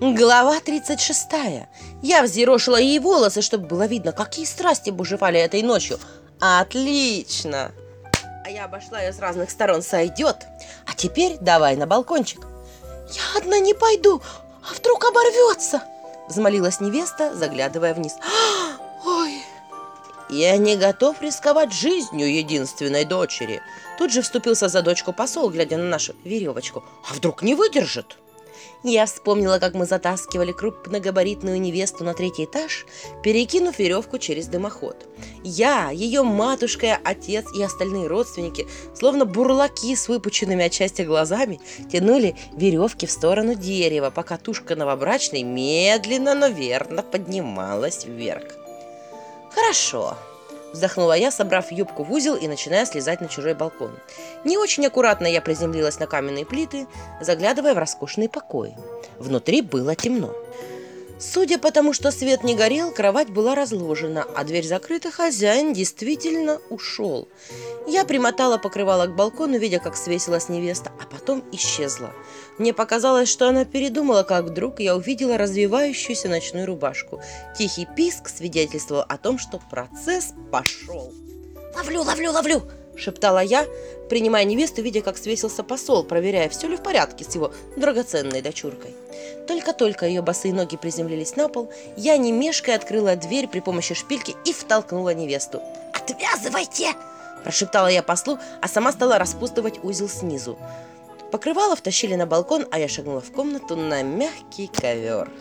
Глава 36. Я взъерошила ей волосы, чтобы было видно, какие страсти бушевали этой ночью. Отлично! А я обошла ее с разных сторон. Сойдет. А теперь давай на балкончик. Я одна не пойду, а вдруг оборвется? Взмолилась невеста, заглядывая вниз. Ой, я не готов рисковать жизнью единственной дочери. Тут же вступился за дочку посол, глядя на нашу веревочку. А вдруг не выдержит? Я вспомнила, как мы затаскивали крупногабаритную невесту на третий этаж, перекинув веревку через дымоход. Я, ее матушка, отец и остальные родственники, словно бурлаки с выпученными от счастья глазами, тянули веревки в сторону дерева, пока тушка новобрачной медленно, но верно поднималась вверх. «Хорошо», Вздохнула я, собрав юбку в узел и начиная слезать на чужой балкон. Не очень аккуратно я приземлилась на каменные плиты, заглядывая в роскошные покои. Внутри было темно. Судя по тому, что свет не горел, кровать была разложена, а дверь закрыта, хозяин действительно ушел. Я примотала покрывало к балкону, видя, как свесилась невеста, а потом исчезла. Мне показалось, что она передумала, как вдруг я увидела развивающуюся ночную рубашку. Тихий писк свидетельствовал о том, что процесс пошел. «Ловлю, ловлю, ловлю!» — шептала я, принимая невесту, видя, как свесился посол, проверяя, все ли в порядке с его драгоценной дочуркой. Только-только ее босые ноги приземлились на пол, я, не открыла дверь при помощи шпильки и втолкнула невесту. «Отвязывайте!» – прошептала я послу, а сама стала распутывать узел снизу. Покрывало втащили на балкон, а я шагнула в комнату на мягкий ковер.